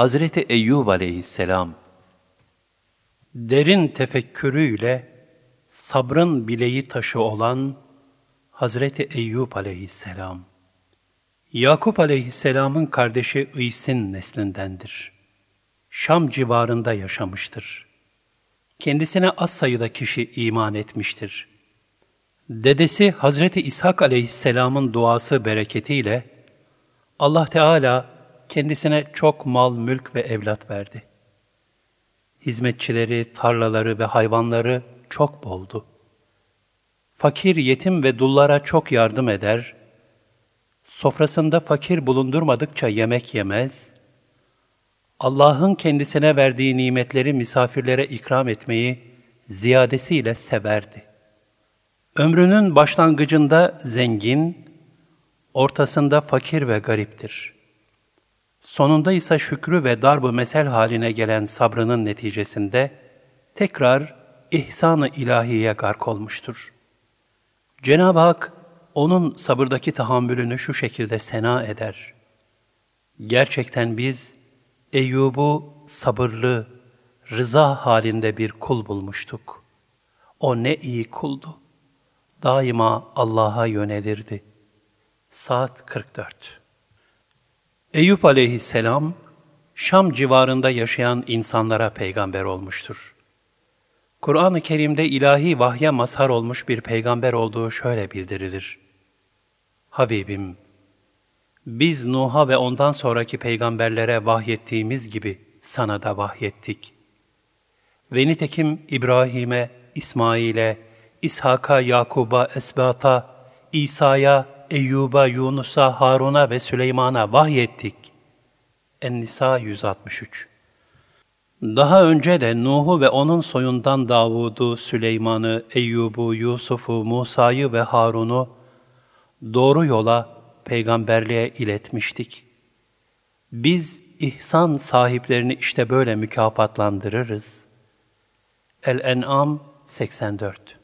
Hazreti Eyyub aleyhisselam, derin tefekkürüyle sabrın bileği taşı olan Hazreti Eyyub aleyhisselam, Yakup aleyhisselamın kardeşi İs'in neslindendir. Şam civarında yaşamıştır. Kendisine az sayıda kişi iman etmiştir. Dedesi Hazreti İshak aleyhisselamın duası bereketiyle Allah Teala kendisine çok mal, mülk ve evlat verdi. Hizmetçileri, tarlaları ve hayvanları çok boldu. Fakir, yetim ve dullara çok yardım eder, sofrasında fakir bulundurmadıkça yemek yemez, Allah'ın kendisine verdiği nimetleri misafirlere ikram etmeyi ziyadesiyle severdi. Ömrünün başlangıcında zengin, ortasında fakir ve gariptir. Sonunda ise şükrü ve darbı mesel haline gelen sabrının neticesinde tekrar ihsan-ı ilahiye gark olmuştur. Cenab-ı Hak onun sabırdaki tahammülünü şu şekilde sena eder. Gerçekten biz Eyyub'u sabırlı, rıza halinde bir kul bulmuştuk. O ne iyi kuldu. Daima Allah'a yönelirdi. Saat 44 Eyüp aleyhisselam, Şam civarında yaşayan insanlara peygamber olmuştur. Kur'an-ı Kerim'de ilahi vahye mazhar olmuş bir peygamber olduğu şöyle bildirilir. Habibim, biz Nuh'a ve ondan sonraki peygamberlere vahyettiğimiz gibi sana da vahyettik. Ve nitekim İbrahim'e, İsmail'e, İshak'a, Yakub'a, Esbat'a, İsa'ya, Eyyub'a, Yunus'a, Harun'a ve Süleyman'a vahyettik. En-Nisa 163 Daha önce de Nuh'u ve onun soyundan Davud'u, Süleyman'ı, Eyyub'u, Yusuf'u, Musa'yı ve Harun'u doğru yola, peygamberliğe iletmiştik. Biz ihsan sahiplerini işte böyle mükafatlandırırız. El-En'am 84